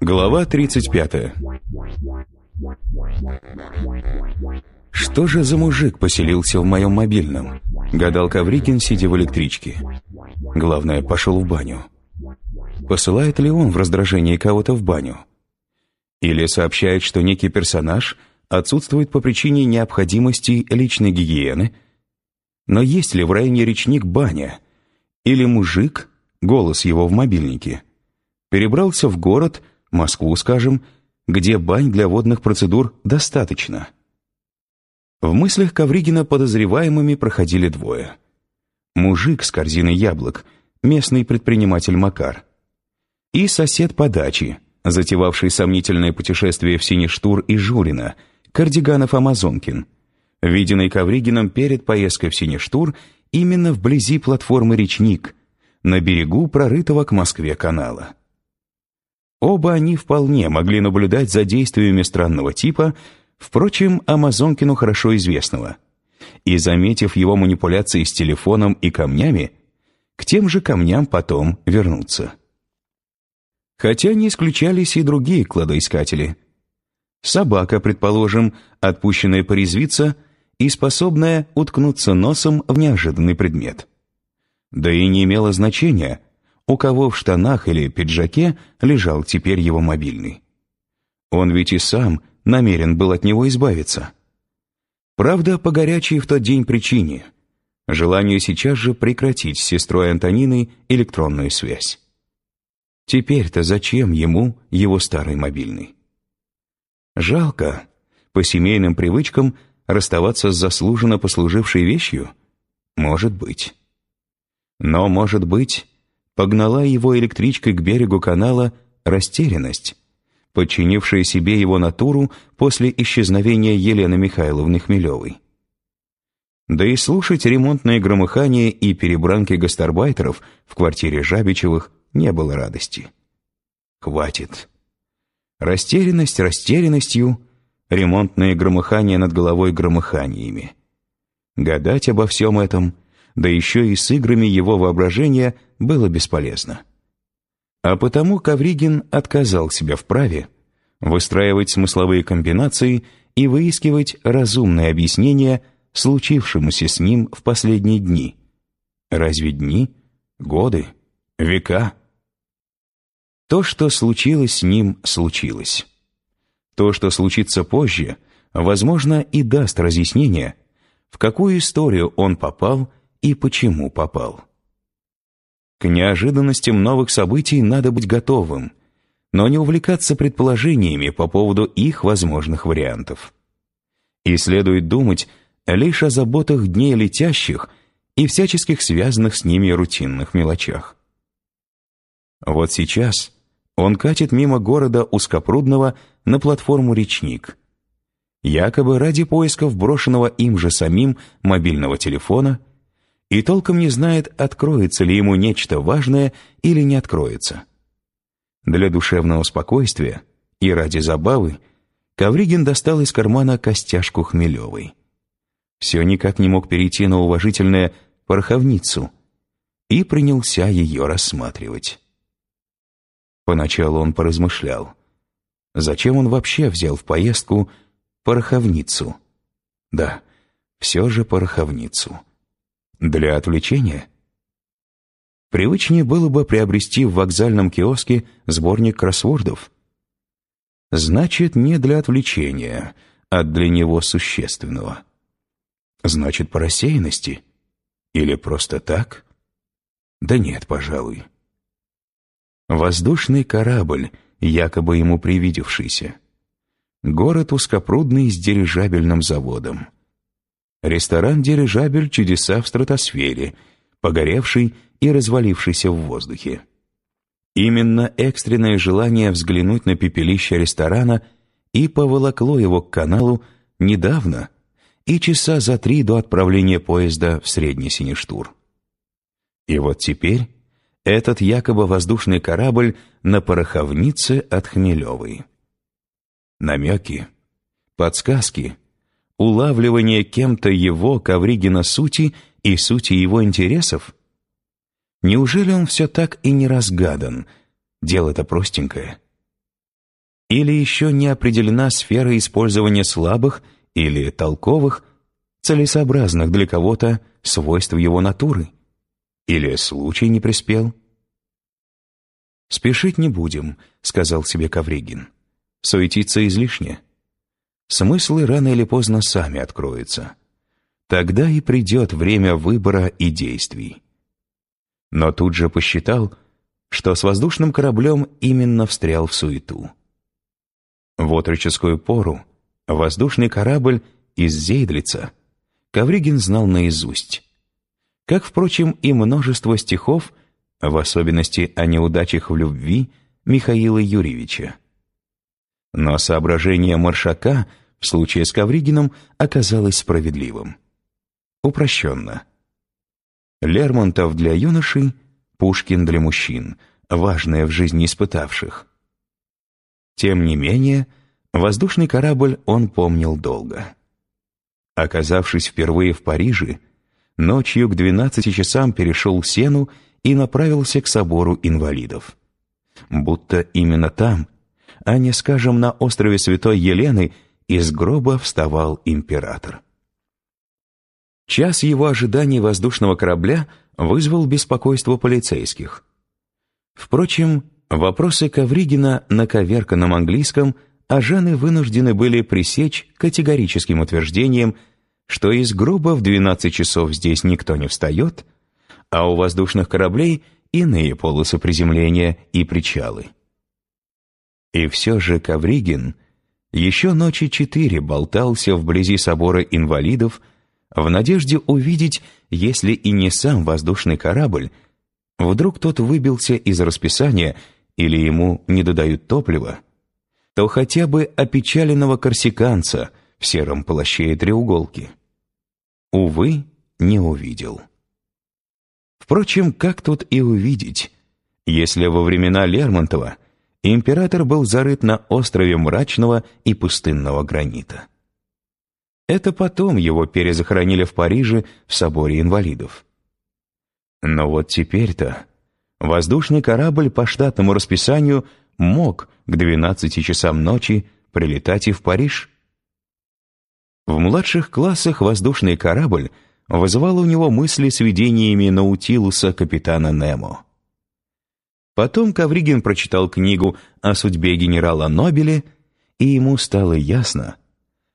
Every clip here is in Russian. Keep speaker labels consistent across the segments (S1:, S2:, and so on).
S1: Глава 35 «Что же за мужик поселился в моем мобильном?» — гадал Ковригин, сидя в электричке. Главное, пошел в баню. Посылает ли он в раздражении кого-то в баню? Или сообщает, что некий персонаж отсутствует по причине необходимости личной гигиены? Но есть ли в районе речник баня? Или мужик, голос его в мобильнике, перебрался в город, Москву, скажем, где бань для водных процедур достаточно? В мыслях Ковригина подозреваемыми проходили двое. Мужик с корзиной яблок, местный предприниматель Макар, и сосед по даче, затевавший сомнительное путешествие в Сиништур и Журина, Кардиганов-Амазонкин, виденный Ковригином перед поездкой в Сиништур именно вблизи платформы «Речник», на берегу прорытого к Москве канала. Оба они вполне могли наблюдать за действиями странного типа, впрочем, Амазонкину хорошо известного, и, заметив его манипуляции с телефоном и камнями, к тем же камням потом вернуться. Хотя не исключались и другие кладоискатели. Собака, предположим, отпущенная порезвиться и способная уткнуться носом в неожиданный предмет. Да и не имело значения, у кого в штанах или пиджаке лежал теперь его мобильный. Он ведь и сам намерен был от него избавиться. Правда, по горячей в тот день причине — желанию сейчас же прекратить с сестрой Антониной электронную связь. Теперь-то зачем ему его старый мобильный? Жалко, по семейным привычкам, расставаться с заслуженно послужившей вещью? Может быть. Но, может быть, погнала его электричкой к берегу канала растерянность, подчинившая себе его натуру после исчезновения Елены Михайловны Хмелевой. Да и слушать ремонтные громыхания и перебранки гастарбайтеров в квартире Жабичевых не было радости. Хватит. Растерянность растерянностью, ремонтные громыхания над головой громыханиями. Гадать обо всем этом, да еще и с играми его воображения, было бесполезно. А потому Ковригин отказал себя в праве выстраивать смысловые комбинации и выискивать разумные объяснения случившемуся с ним в последние дни. Разве дни? Годы? Века? То, что случилось с ним, случилось. То, что случится позже, возможно, и даст разъяснение, в какую историю он попал и почему попал. К неожиданностям новых событий надо быть готовым, но не увлекаться предположениями по поводу их возможных вариантов. И следует думать лишь о заботах дней летящих и всяческих связанных с ними рутинных мелочах. Вот сейчас он катит мимо города Узкопрудного на платформу «Речник». Якобы ради поисков брошенного им же самим мобильного телефона и толком не знает, откроется ли ему нечто важное или не откроется. Для душевного спокойствия и ради забавы Ковригин достал из кармана костяшку Хмелевой. Все никак не мог перейти на уважительное «пороховницу» и принялся ее рассматривать. Поначалу он поразмышлял. Зачем он вообще взял в поездку пороховницу? Да, все же пороховницу. Для отвлечения? Привычнее было бы приобрести в вокзальном киоске сборник кроссвордов. Значит, не для отвлечения, а для него существенного. Значит, по рассеянности? Или просто так? Да нет, пожалуй. Воздушный корабль, якобы ему привидевшийся. Город узкопрудный с дирижабельным заводом. Ресторан-дирижабель «Чудеса в стратосфере», погоревший и развалившийся в воздухе. Именно экстренное желание взглянуть на пепелище ресторана и поволокло его к каналу недавно и часа за три до отправления поезда в Средний Сиништур. И вот теперь этот якобы воздушный корабль на пороховнице от Хмелевой. Намеки, подсказки, улавливание кем-то его, Ковригина, сути и сути его интересов? Неужели он все так и не разгадан? Дело-то простенькое. Или еще не определена сфера использования слабых или толковых, целесообразных для кого-то свойств его натуры? Или случай не приспел? «Спешить не будем», — сказал себе Ковригин. «Суетиться излишне. Смыслы рано или поздно сами откроются. Тогда и придет время выбора и действий». Но тут же посчитал, что с воздушным кораблем именно встрял в суету. В отроческую пору воздушный корабль из Зейдлица Ковригин знал наизусть. Как, впрочем, и множество стихов — в особенности о неудачах в любви Михаила Юрьевича. Но соображение Маршака в случае с Ковригиным оказалось справедливым. Упрощенно. Лермонтов для юношей, Пушкин для мужчин, важное в жизни испытавших. Тем не менее, воздушный корабль он помнил долго. Оказавшись впервые в Париже, ночью к 12 часам перешел Сену и направился к собору инвалидов. Будто именно там, а не, скажем, на острове Святой Елены, из гроба вставал император. Час его ожидания воздушного корабля вызвал беспокойство полицейских. Впрочем, вопросы Ковригина на коверканном английском Ажаны вынуждены были пресечь категорическим утверждением, что из гроба в 12 часов здесь никто не встает — а у воздушных кораблей иные полосы приземления и причалы. И все же Ковригин еще ночи четыре болтался вблизи собора инвалидов в надежде увидеть, если и не сам воздушный корабль, вдруг тот выбился из расписания или ему не додают топлива, то хотя бы опечаленного корсиканца в сером плаще и треуголке. Увы, не увидел. Впрочем, как тут и увидеть, если во времена Лермонтова император был зарыт на острове мрачного и пустынного гранита. Это потом его перезахоронили в Париже в соборе инвалидов. Но вот теперь-то воздушный корабль по штатному расписанию мог к 12 часам ночи прилетать и в Париж. В младших классах воздушный корабль — вызывало у него мысли с видениями Наутилуса капитана Немо. Потом Ковригин прочитал книгу о судьбе генерала Нобеля, и ему стало ясно,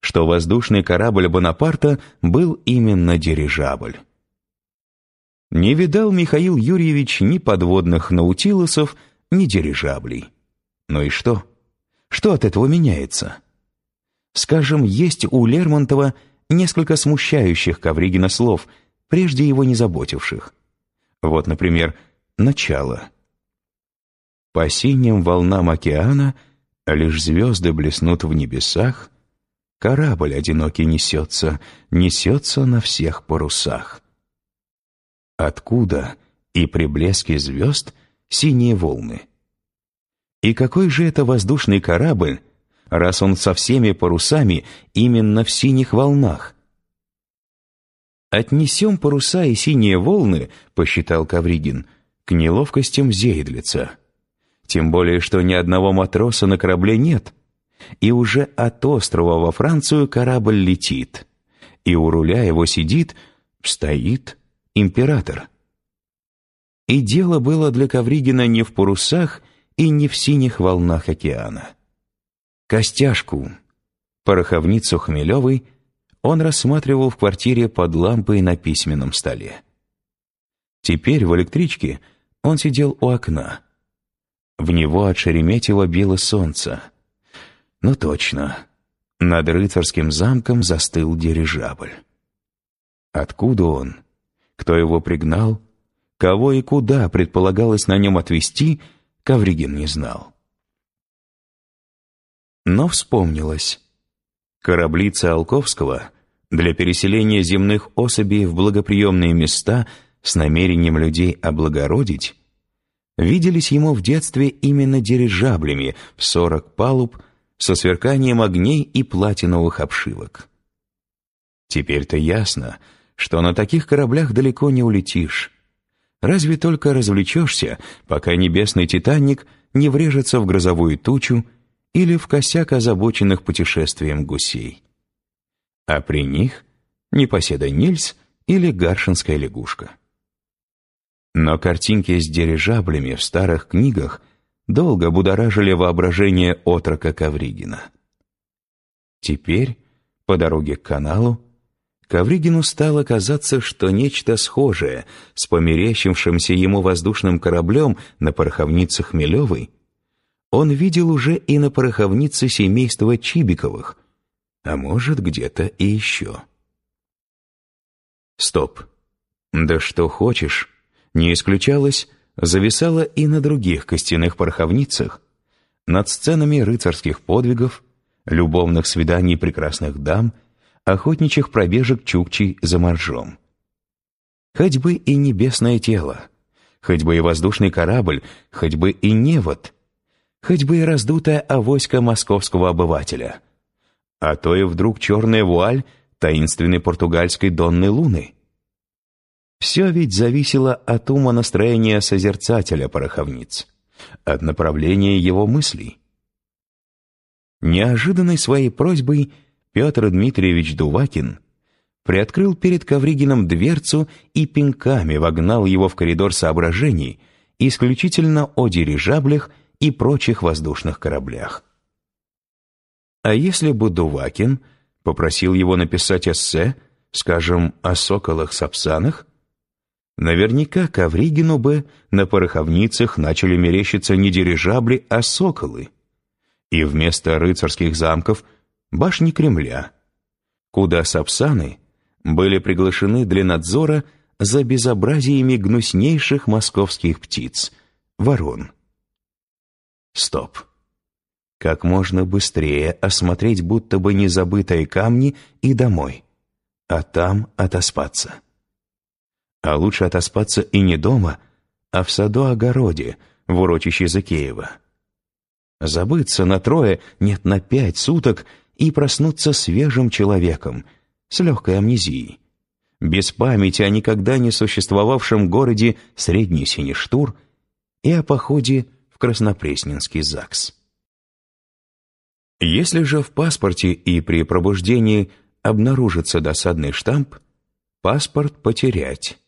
S1: что воздушный корабль Бонапарта был именно дирижабль. Не видал Михаил Юрьевич ни подводных наутилусов, ни дирижаблей. Ну и что? Что от этого меняется? Скажем, есть у Лермонтова несколько смущающих Ковригина слов, прежде его не заботивших. Вот, например, начало. «По синим волнам океана лишь звезды блеснут в небесах, корабль одинокий несется, несется на всех парусах». Откуда и при блеске звезд синие волны? И какой же это воздушный корабль, раз он со всеми парусами именно в синих волнах. «Отнесем паруса и синие волны», — посчитал Кавригин, — «к неловкостям Зейдлица. Тем более, что ни одного матроса на корабле нет, и уже от острова во Францию корабль летит, и у руля его сидит, стоит император». И дело было для Кавригина не в парусах и не в синих волнах океана. Костяшку, пороховницу Хмелевой, он рассматривал в квартире под лампой на письменном столе. Теперь в электричке он сидел у окна. В него от Шереметьева било солнце. Ну точно, над рыцарским замком застыл дирижабль. Откуда он? Кто его пригнал? Кого и куда предполагалось на нем отвезти, Ковригин не знал. Но вспомнилось. Корабли Циолковского для переселения земных особей в благоприемные места с намерением людей облагородить виделись ему в детстве именно дирижаблями в сорок палуб со сверканием огней и платиновых обшивок. Теперь-то ясно, что на таких кораблях далеко не улетишь. Разве только развлечешься, пока небесный «Титаник» не врежется в грозовую тучу или в косяк озабоченных путешествием гусей. А при них непоседа Нильс или гаршинская лягушка. Но картинки с дирижаблями в старых книгах долго будоражили воображение отрока Ковригина. Теперь, по дороге к каналу, Ковригину стало казаться, что нечто схожее с померещившимся ему воздушным кораблем на пороховнице Хмелевой он видел уже и на пороховнице семейства Чибиковых, а может, где-то и еще. Стоп. Да что хочешь, не исключалось, зависало и на других костяных пороховницах, над сценами рыцарских подвигов, любовных свиданий прекрасных дам, охотничьих пробежек чукчей за моржом. Хоть бы и небесное тело, хоть бы и воздушный корабль, хоть бы и невод, хоть бы и раздутая авоська московского обывателя. А то и вдруг черная вуаль таинственной португальской Донны Луны. Все ведь зависело от ума настроения созерцателя пороховниц, от направления его мыслей. Неожиданной своей просьбой Петр Дмитриевич Дувакин приоткрыл перед Ковригином дверцу и пинками вогнал его в коридор соображений исключительно о дирижаблях и прочих воздушных кораблях. А если бы Дувакин попросил его написать эссе, скажем, о соколах-сапсанах, Наверняка Ковригину бы на пороховницах начали мерещиться не дирижабли, а соколы. И вместо рыцарских замков — башни Кремля, куда сапсаны были приглашены для надзора за безобразиями гнуснейших московских птиц — ворон. Стоп. Как можно быстрее осмотреть будто бы незабытые камни и домой, а там отоспаться. А лучше отоспаться и не дома, а в саду-огороде, в урочище Закеева. Забыться на трое, нет, на пять суток и проснуться свежим человеком, с легкой амнезией. Без памяти о никогда не существовавшем городе Средний Сиништур и о походе в Краснопресненский ЗАГС. Если же в паспорте и при пробуждении обнаружится досадный штамп, паспорт потерять,